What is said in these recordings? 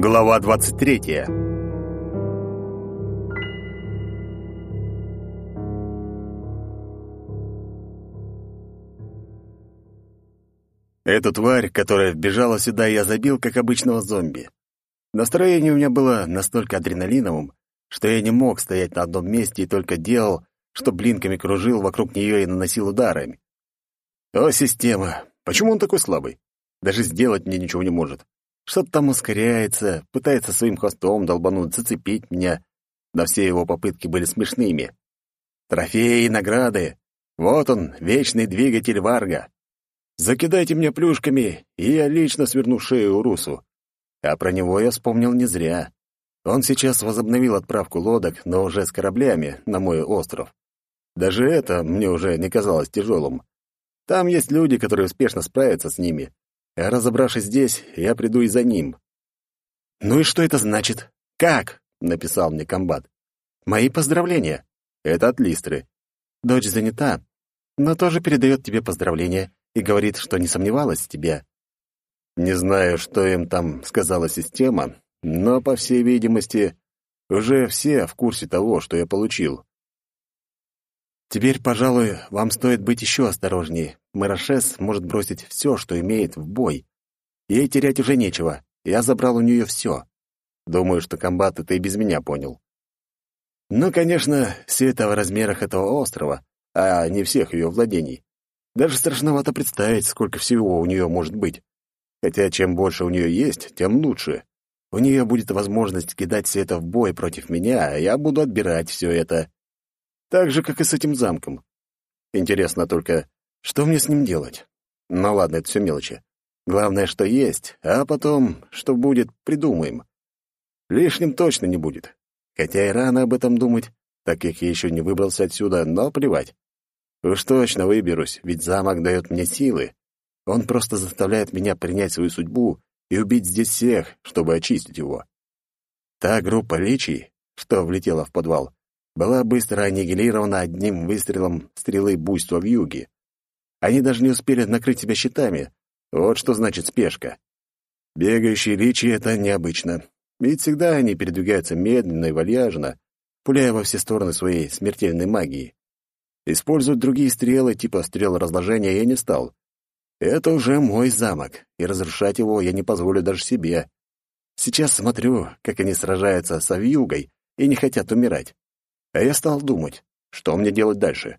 Глава 23. Эту тварь, которая вбежала сюда, я забил, как обычного зомби. Настроение у меня было настолько адреналиновым, что я не мог стоять на одном месте и только делал, что блинками кружил вокруг нее и наносил ударами. О, система! Почему он такой слабый? Даже сделать мне ничего не может. Что-то там ускоряется, пытается своим хвостом долбануть, зацепить меня. Но все его попытки были смешными. Трофеи и награды. Вот он, вечный двигатель Варга. Закидайте меня плюшками, и я лично сверну шею Урусу. А про него я вспомнил не зря. Он сейчас возобновил отправку лодок, но уже с кораблями, на мой остров. Даже это мне уже не казалось тяжелым. Там есть люди, которые успешно справятся с ними, разобравшись здесь, я приду и за ним. «Ну и что это значит? Как?» — написал мне комбат. «Мои поздравления. Это от Листры. Дочь занята, но тоже передает тебе поздравления и говорит, что не сомневалась в тебе. Не знаю, что им там сказала система, но, по всей видимости, уже все в курсе того, что я получил. Теперь, пожалуй, вам стоит быть еще осторожнее. Марашес может бросить все, что имеет, в бой. Ей терять уже нечего. Я забрал у нее все. Думаю, что комбат это и без меня понял. Ну, конечно, все это в размерах этого острова, а не всех ее владений. Даже страшновато представить, сколько всего у нее может быть. Хотя чем больше у нее есть, тем лучше. У нее будет возможность кидать все это в бой против меня, а я буду отбирать все это. Так же, как и с этим замком. Интересно только, что мне с ним делать? Ну ладно, это все мелочи. Главное, что есть, а потом, что будет, придумаем. Лишним точно не будет. Хотя и рано об этом думать, так как я еще не выбрался отсюда, но плевать. Уж точно выберусь, ведь замок дает мне силы. Он просто заставляет меня принять свою судьбу и убить здесь всех, чтобы очистить его. Та группа личий, что влетела в подвал, была быстро аннигилирована одним выстрелом стрелы буйства в юге. Они даже не успели накрыть себя щитами. Вот что значит спешка. Бегающие личи — это необычно. Ведь всегда они передвигаются медленно и вальяжно, пуляя во все стороны своей смертельной магии. Использовать другие стрелы, типа стрел разложения, я не стал. Это уже мой замок, и разрушать его я не позволю даже себе. Сейчас смотрю, как они сражаются с Авьюгой и не хотят умирать. А я стал думать, что мне делать дальше.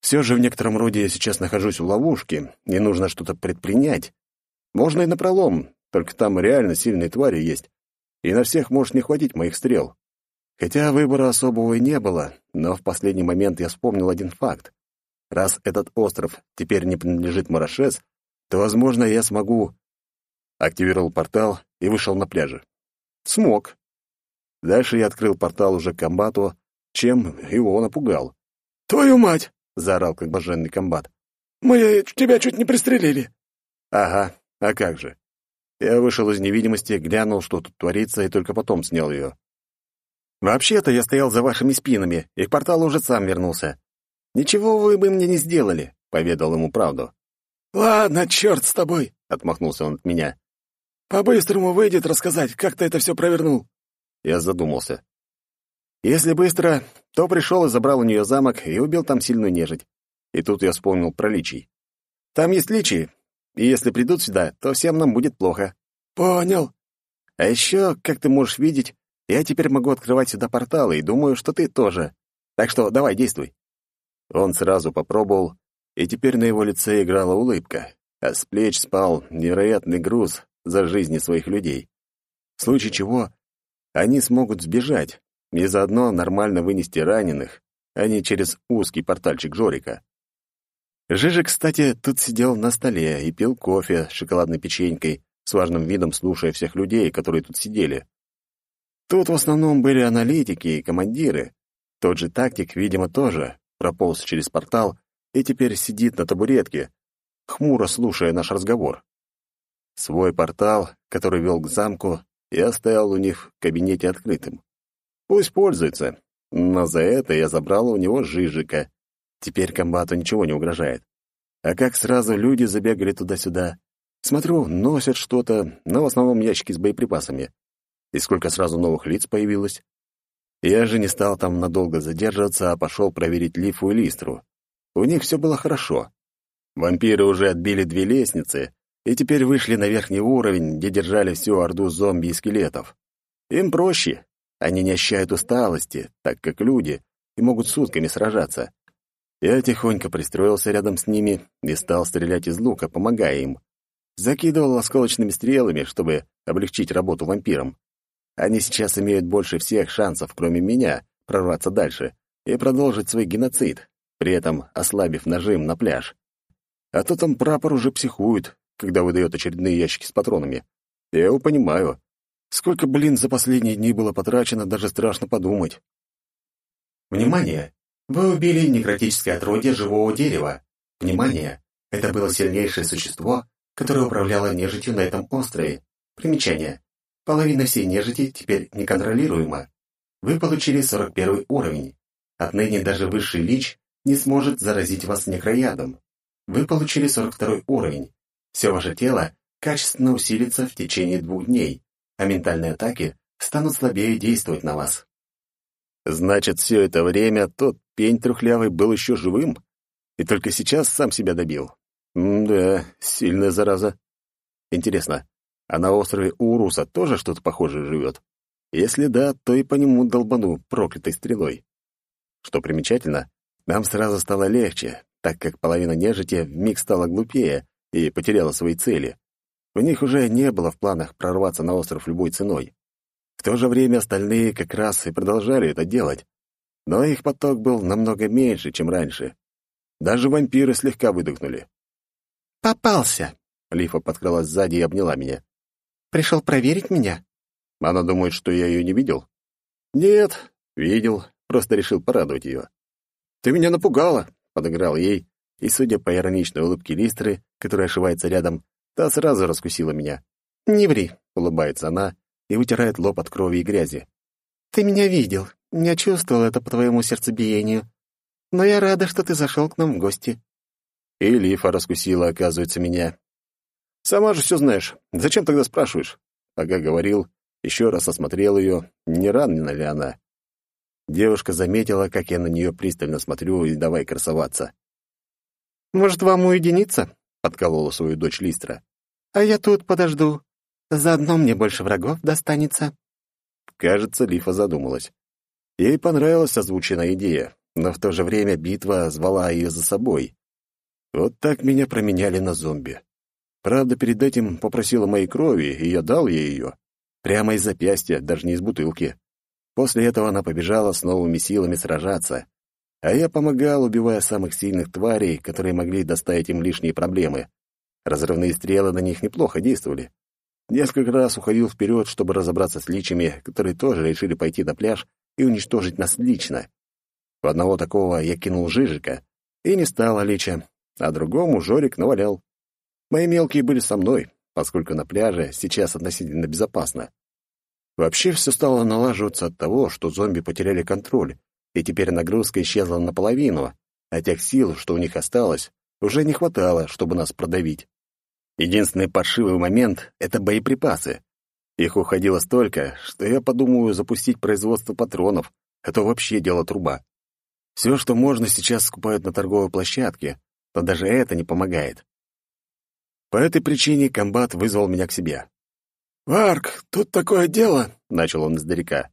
Все же в некотором роде я сейчас нахожусь в ловушке, и нужно что-то предпринять. Можно и напролом, только там реально сильные твари есть, и на всех может не хватить моих стрел. Хотя выбора особого и не было, но в последний момент я вспомнил один факт. Раз этот остров теперь не принадлежит Марашес, то, возможно, я смогу... Активировал портал и вышел на пляже. Смог. Дальше я открыл портал уже к комбату, чем его напугал. «Твою мать!» — заорал как боженный комбат. «Мы тебя чуть не пристрелили!» «Ага, а как же?» Я вышел из невидимости, глянул, что тут творится, и только потом снял ее. «Вообще-то я стоял за вашими спинами, и к порталу уже сам вернулся. Ничего вы бы мне не сделали», — поведал ему правду. «Ладно, черт с тобой!» — отмахнулся он от меня. «По-быстрому выйдет рассказать, как ты это все провернул». Я задумался. Если быстро, то пришел и забрал у нее замок и убил там сильную нежить. И тут я вспомнил про личий. Там есть личи, и если придут сюда, то всем нам будет плохо. Понял. А еще, как ты можешь видеть, я теперь могу открывать сюда порталы, и думаю, что ты тоже. Так что давай, действуй. Он сразу попробовал, и теперь на его лице играла улыбка, а с плеч спал невероятный груз за жизни своих людей. В случае чего они смогут сбежать, и заодно нормально вынести раненых, а не через узкий портальчик Жорика. Жижик, кстати, тут сидел на столе и пил кофе с шоколадной печенькой, с важным видом слушая всех людей, которые тут сидели. Тут в основном были аналитики и командиры. Тот же тактик, видимо, тоже прополз через портал и теперь сидит на табуретке, хмуро слушая наш разговор. Свой портал, который вел к замку, я оставил у них в кабинете открытым. Пусть пользуется. Но за это я забрал у него Жижика. Теперь комбату ничего не угрожает. А как сразу люди забегали туда-сюда. Смотрю, носят что-то, но в основном ящики с боеприпасами. И сколько сразу новых лиц появилось. Я же не стал там надолго задерживаться, а пошел проверить Лифу и Листру. У них все было хорошо. Вампиры уже отбили две лестницы и теперь вышли на верхний уровень, где держали всю орду зомби и скелетов. Им проще. Они не ощущают усталости, так как люди, и могут сутками сражаться. Я тихонько пристроился рядом с ними и стал стрелять из лука, помогая им. Закидывал осколочными стрелами, чтобы облегчить работу вампирам. Они сейчас имеют больше всех шансов, кроме меня, прорваться дальше и продолжить свой геноцид, при этом ослабив нажим на пляж. А то там прапор уже психует, когда выдает очередные ящики с патронами. Я его понимаю. Сколько, блин, за последние дни было потрачено, даже страшно подумать. Внимание! Вы убили некротическое отродье живого дерева. Внимание! Это было сильнейшее существо, которое управляло нежитью на этом острове. Примечание. Половина всей нежити теперь неконтролируема. Вы получили 41 уровень. Отныне даже высший лич не сможет заразить вас некроядом. Вы получили 42 уровень. Все ваше тело качественно усилится в течение двух дней, а ментальные атаки станут слабее действовать на вас. Значит, все это время тот пень трухлявый был еще живым? И только сейчас сам себя добил? М да, сильная зараза. Интересно, а на острове Уруса тоже что-то похожее живет? Если да, то и по нему долбану проклятой стрелой. Что примечательно, нам сразу стало легче, так как половина нежити вмиг стала глупее и потеряла свои цели. У них уже не было в планах прорваться на остров любой ценой. В то же время остальные как раз и продолжали это делать. Но их поток был намного меньше, чем раньше. Даже вампиры слегка выдохнули. «Попался!» Лифа подкралась сзади и обняла меня. Пришел проверить меня?» Она думает, что я ее не видел? «Нет, видел, просто решил порадовать ее». «Ты меня напугала», — подыграл ей, и, судя по ироничной улыбке Листры, которая ошивается рядом, та сразу раскусила меня. «Не ври», — улыбается она и вытирает лоб от крови и грязи. «Ты меня видел. Я чувствовал это по твоему сердцебиению. Но я рада, что ты зашел к нам в гости». И Лифа раскусила, оказывается, меня. Сама же все знаешь. Зачем тогда спрашиваешь? Ага говорил, еще раз осмотрел ее, не ранена ли она. Девушка заметила, как я на нее пристально смотрю, и давай красоваться. «Может, вам уединиться?» — подколола свою дочь Листра. «А я тут подожду. Заодно мне больше врагов достанется». Кажется, Лифа задумалась. Ей понравилась озвученная идея, но в то же время битва звала ее за собой. Вот так меня променяли на зомби. Правда, перед этим попросила моей крови, и я дал ей ее. Прямо из запястья, даже не из бутылки. После этого она побежала с новыми силами сражаться. А я помогал, убивая самых сильных тварей, которые могли доставить им лишние проблемы. Разрывные стрелы на них неплохо действовали. Несколько раз уходил вперед, чтобы разобраться с личами, которые тоже решили пойти на пляж и уничтожить нас лично. В одного такого я кинул Жижика, и не стало лича, а другому Жорик навалял. Мои мелкие были со мной, поскольку на пляже сейчас относительно безопасно. Вообще все стало налаживаться от того, что зомби потеряли контроль, и теперь нагрузка исчезла наполовину, а тех сил, что у них осталось, уже не хватало, чтобы нас продавить. Единственный паршивый момент — это боеприпасы. Их уходило столько, что я подумаю запустить производство патронов, а то вообще дело труба. Все, что можно, сейчас скупают на торговой площадке, но даже это не помогает. По этой причине комбат вызвал меня к себе. «Варк, тут такое дело», — начал он издалека.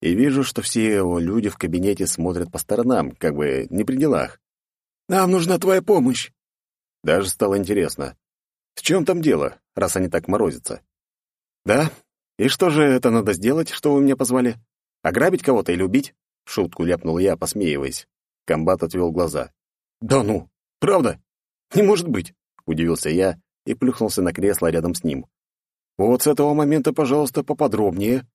И вижу, что все его люди в кабинете смотрят по сторонам, как бы не при делах. «Нам нужна твоя помощь». Даже стало интересно. В чем там дело, раз они так морозятся? «Да? И что же это надо сделать, что вы меня позвали? Ограбить кого-то или убить?» Шутку ляпнул я, посмеиваясь. Комбат отвел глаза. «Да ну, правда? Не может быть!» — удивился я и плюхнулся на кресло рядом с ним. «Вот с этого момента, пожалуйста, поподробнее».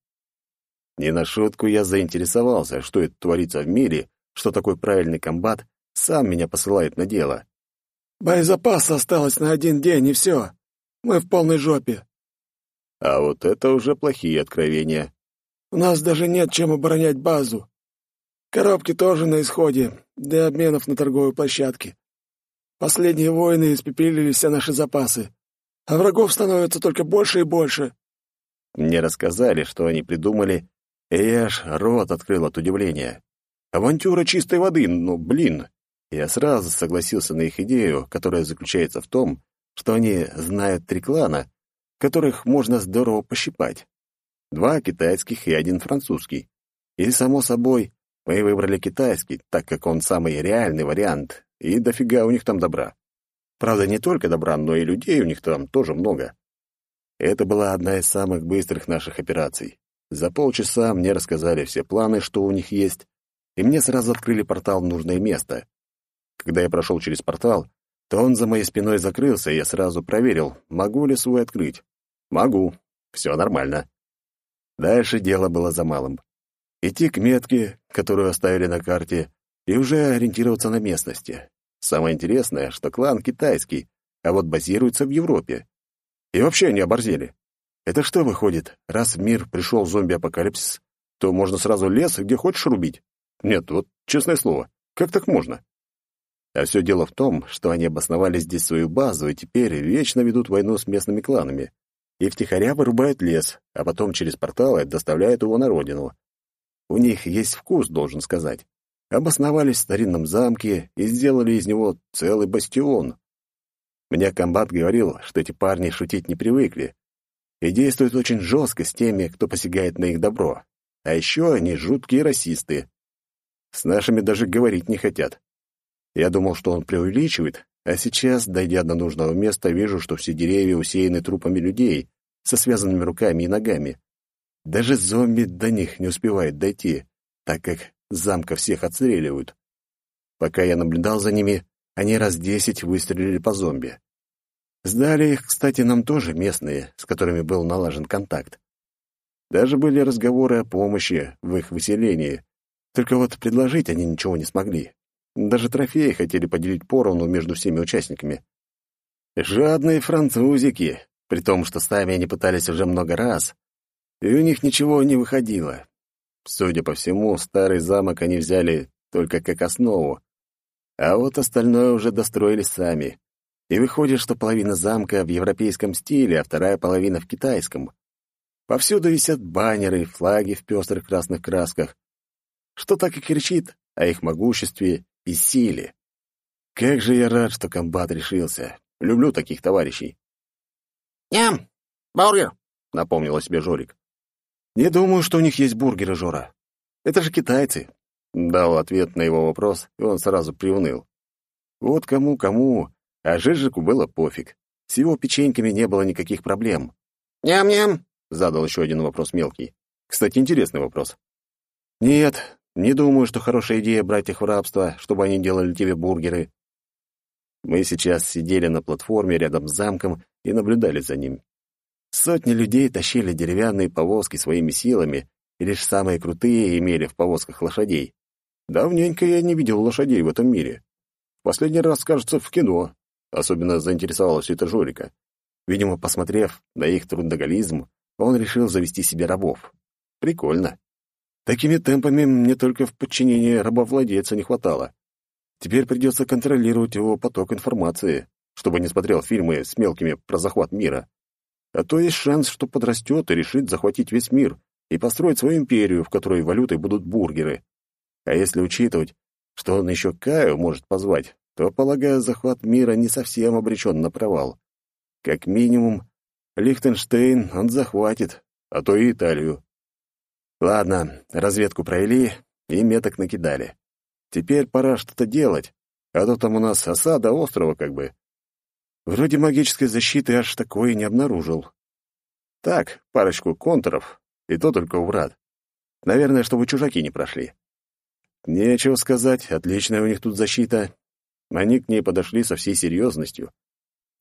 Не на шутку я заинтересовался, что это творится в мире, что такой правильный комбат сам меня посылает на дело. «Боезапаса осталось на один день, и все. Мы в полной жопе». А вот это уже плохие откровения. «У нас даже нет чем оборонять базу. Коробки тоже на исходе, для обменов на торговой площадке. Последние войны испепелили все наши запасы, а врагов становится только больше и больше. Мне рассказали, что они придумали, и я аж рот открыл от удивления. Авантюра чистой воды, но, блин, я сразу согласился на их идею, которая заключается в том, что они знают три клана, которых можно здорово пощипать. Два китайских и один французский. И, само собой, мы выбрали китайский, так как он самый реальный вариант, и дофига у них там добра. Правда, не только добра, но и людей у них там тоже много. Это была одна из самых быстрых наших операций. За полчаса мне рассказали все планы, что у них есть, и мне сразу открыли портал в нужное место. Когда я прошел через портал, то он за моей спиной закрылся, и я сразу проверил, могу ли свой открыть. Могу. Все нормально. Дальше дело было за малым. Идти к метке, которую оставили на карте, и уже ориентироваться на местности. Самое интересное, что клан китайский, а вот базируется в Европе. И вообще они оборзели. Это что выходит, раз в мир пришел зомби-апокалипсис, то можно сразу лес, где хочешь рубить? Нет, вот честное слово, как так можно? А все дело в том, что они обосновали здесь свою базу и теперь вечно ведут войну с местными кланами. И втихаря вырубают лес, а потом через порталы доставляют его на родину. У них есть вкус, должен сказать. Обосновались в старинном замке и сделали из него целый бастион. Мне комбат говорил, что эти парни шутить не привыкли и действуют очень жестко с теми, кто посягает на их добро. А еще они жуткие расисты. С нашими даже говорить не хотят. Я думал, что он преувеличивает, а сейчас, дойдя до нужного места, вижу, что все деревья усеяны трупами людей со связанными руками и ногами. Даже зомби до них не успевают дойти, так как замка всех отстреливают. Пока я наблюдал за ними, они раз десять выстрелили по зомби. Сдали их, кстати, нам тоже местные, с которыми был налажен контакт. Даже были разговоры о помощи в их выселении, только вот предложить они ничего не смогли. Даже трофеи хотели поделить поровну между всеми участниками. Жадные французики, при том, что сами они пытались уже много раз, и у них ничего не выходило. Судя по всему, старый замок они взяли только как основу, а вот остальное уже достроили сами. И выходит, что половина замка в европейском стиле, а вторая половина в китайском. Повсюду висят баннеры, флаги в пестрых красных красках, что так и кричит о их могуществе и силе. Как же я рад, что комбат решился. Люблю таких товарищей. «Ням! Бургер!» — напомнил о себе Жорик. «Не думаю, что у них есть бургеры, Жора. Это же китайцы», — дал ответ на его вопрос, и он сразу приуныл. Вот кому-кому, а Жижику было пофиг. С его печеньками не было никаких проблем. «Ням-ням!» — задал еще один вопрос мелкий. Кстати, интересный вопрос. «Нет, не думаю, что хорошая идея брать их в рабство, чтобы они делали тебе бургеры». Мы сейчас сидели на платформе рядом с замком и наблюдали за ним. Сотни людей тащили деревянные повозки своими силами, и лишь самые крутые имели в повозках лошадей. Давненько я не видел лошадей в этом мире. Последний раз, кажется, в кино. Особенно заинтересовалась это Жорика. Видимо, посмотрев на их трудоголизм, он решил завести себе рабов. Прикольно. Такими темпами мне только в подчинении рабовладельца не хватало. Теперь придется контролировать его поток информации, чтобы не смотрел фильмы с мелкими про захват мира. А то есть шанс, что подрастет и решит захватить весь мир и построить свою империю, в которой валютой будут бургеры. А если учитывать, что он еще Каю может позвать, то, полагаю, захват мира не совсем обречен на провал. Как минимум, Лихтенштейн он захватит, а то и Италию. Ладно, разведку провели и меток накидали. Теперь пора что-то делать, а то там у нас осада острова как бы. Вроде магической защиты аж такой не обнаружил. Так, парочку контуров, и то только у врат. Наверное, чтобы чужаки не прошли. Нечего сказать, отличная у них тут защита. Они к ней подошли со всей серьезностью.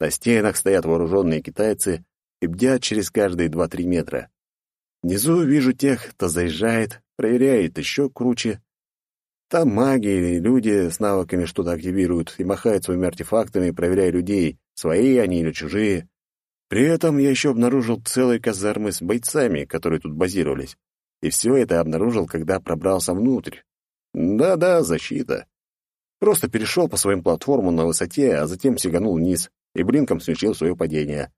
На стенах стоят вооруженные китайцы и бдят через каждые два-три метра. Внизу вижу тех, кто заезжает, проверяет еще круче. Там маги или люди с навыками что-то активируют и махают своими артефактами, проверяя людей, свои они или чужие. При этом я еще обнаружил целые казармы с бойцами, которые тут базировались. И все это обнаружил, когда пробрался внутрь. Да-да, защита. Просто перешел по своим платформам на высоте, а затем сиганул вниз и блинком смягчил свое падение.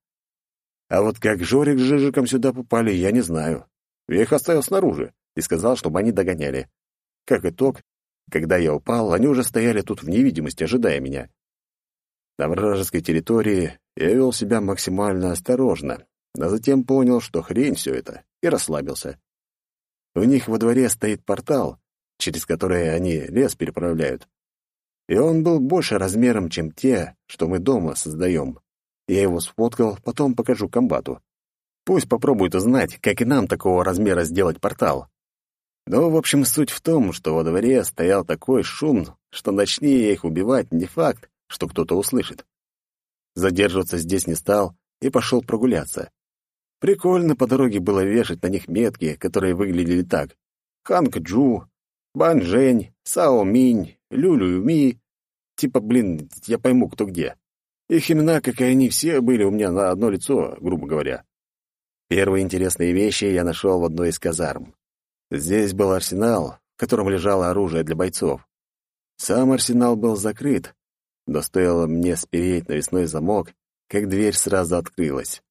А вот как Жорик с Жижиком сюда попали, я не знаю. Я их оставил снаружи и сказал, чтобы они догоняли. Как итог, когда я упал, они уже стояли тут в невидимости, ожидая меня. На вражеской территории я вел себя максимально осторожно, а затем понял, что хрень все это, и расслабился. У них во дворе стоит портал, через который они лес переправляют. И он был больше размером, чем те, что мы дома создаем. Я его сфоткал, потом покажу комбату. Пусть попробует узнать, как и нам такого размера сделать портал. Но, в общем, суть в том, что во дворе стоял такой шум, что начни я их убивать, не факт, что кто-то услышит. Задерживаться здесь не стал и пошел прогуляться. Прикольно по дороге было вешать на них метки, которые выглядели так. Ханг Джу, Бан Жень, Сао Минь, Люлю Ми. Типа, блин, я пойму, кто где. Их имена, как и они все, были у меня на одно лицо, грубо говоря. Первые интересные вещи я нашел в одной из казарм. Здесь был арсенал, в котором лежало оружие для бойцов. Сам арсенал был закрыт, но стоило мне спереть навесной замок, как дверь сразу открылась.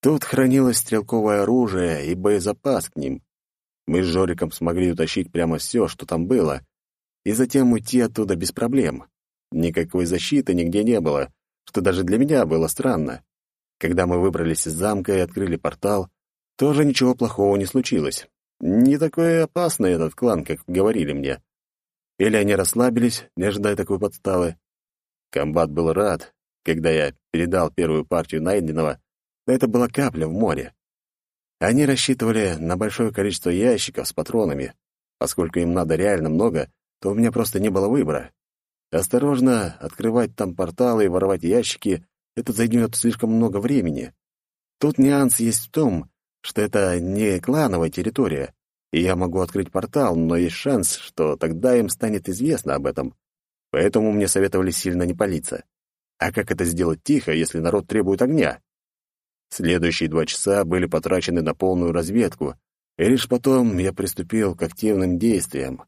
Тут хранилось стрелковое оружие и боезапас к ним. Мы с Жориком смогли утащить прямо все, что там было, и затем уйти оттуда без проблем. Никакой защиты нигде не было, что даже для меня было странно. Когда мы выбрались из замка и открыли портал, тоже ничего плохого не случилось. Не такой опасный этот клан, как говорили мне. Или они расслабились, не ожидая такой подставы. Комбат был рад, когда я передал первую партию найденного, но это была капля в море. Они рассчитывали на большое количество ящиков с патронами. Поскольку им надо реально много, то у меня просто не было выбора. Осторожно открывать там порталы и воровать ящики — это займет слишком много времени. Тут нюанс есть в том, что это не клановая территория, и я могу открыть портал, но есть шанс, что тогда им станет известно об этом. Поэтому мне советовали сильно не палиться. А как это сделать тихо, если народ требует огня? Следующие два часа были потрачены на полную разведку, и лишь потом я приступил к активным действиям.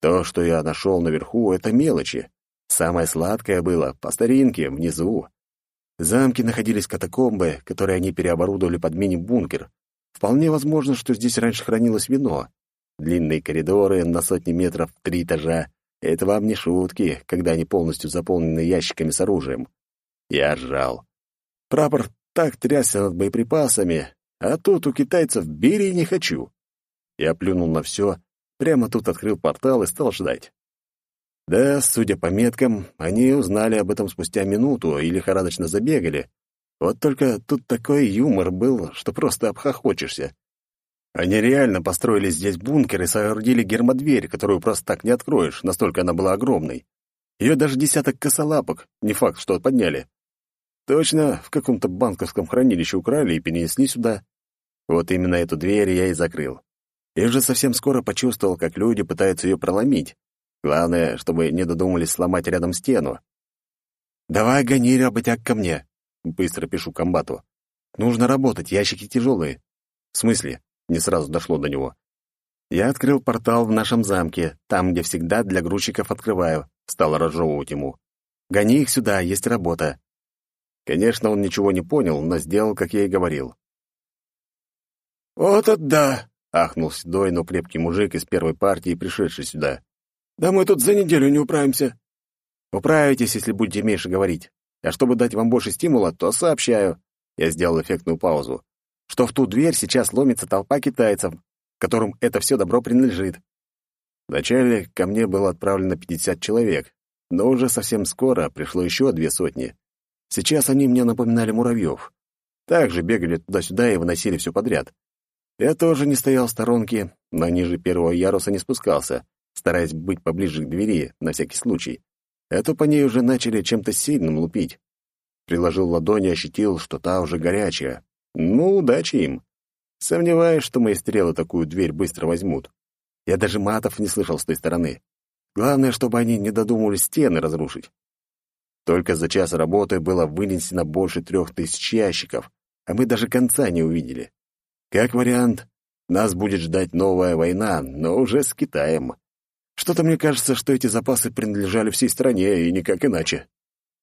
То, что я нашел наверху, — это мелочи. Самое сладкое было по старинке, внизу. В замке находились катакомбы, которые они переоборудовали под мини-бункер. Вполне возможно, что здесь раньше хранилось вино. Длинные коридоры на сотни метров, три этажа. Это вам не шутки, когда они полностью заполнены ящиками с оружием. Я ржал. Прапор так трясся над боеприпасами, а тут у китайцев «бери не хочу». Я плюнул на все, прямо тут открыл портал и стал ждать. Да, судя по меткам, они узнали об этом спустя минуту и лихорадочно забегали. Вот только тут такой юмор был, что просто обхохочешься. Они реально построили здесь бункер и соорудили гермодверь, которую просто так не откроешь, настолько она была огромной. Ее даже десяток косолапок, не факт, что подняли. Точно, в каком-то банковском хранилище украли и перенесли сюда. Вот именно эту дверь я и закрыл. И уже совсем скоро почувствовал, как люди пытаются ее проломить, Главное, чтобы не додумались сломать рядом стену. «Давай гони, работяг, ко мне!» Быстро пишу комбату. «Нужно работать, ящики тяжелые». «В смысле?» Не сразу дошло до него. «Я открыл портал в нашем замке, там, где всегда для грузчиков открываю», стал разжевывать ему. «Гони их сюда, есть работа». Конечно, он ничего не понял, но сделал, как я и говорил. «Вот это да!» — ахнул седой, но крепкий мужик из первой партии, пришедший сюда. Да мы тут за неделю не управимся. Управитесь, если будете меньше говорить. А чтобы дать вам больше стимула, то сообщаю. Я сделал эффектную паузу. Что в ту дверь сейчас ломится толпа китайцев, которым это все добро принадлежит. Вначале ко мне было отправлено 50 человек, но уже совсем скоро пришло еще две сотни. Сейчас они мне напоминали муравьев. Также бегали туда-сюда и выносили все подряд. Я тоже не стоял в сторонке, но ниже первого яруса не спускался, стараясь быть поближе к двери, на всякий случай. А то по ней уже начали чем-то сильным лупить. Приложил ладонь и ощутил, что та уже горячая. Ну, удачи им. Сомневаюсь, что мои стрелы такую дверь быстро возьмут. Я даже матов не слышал с той стороны. Главное, чтобы они не додумывались стены разрушить. Только за час работы было вынесено больше трех тысяч ящиков, а мы даже конца не увидели. Как вариант, нас будет ждать новая война, но уже с Китаем. Что-то мне кажется, что эти запасы принадлежали всей стране, и никак иначе.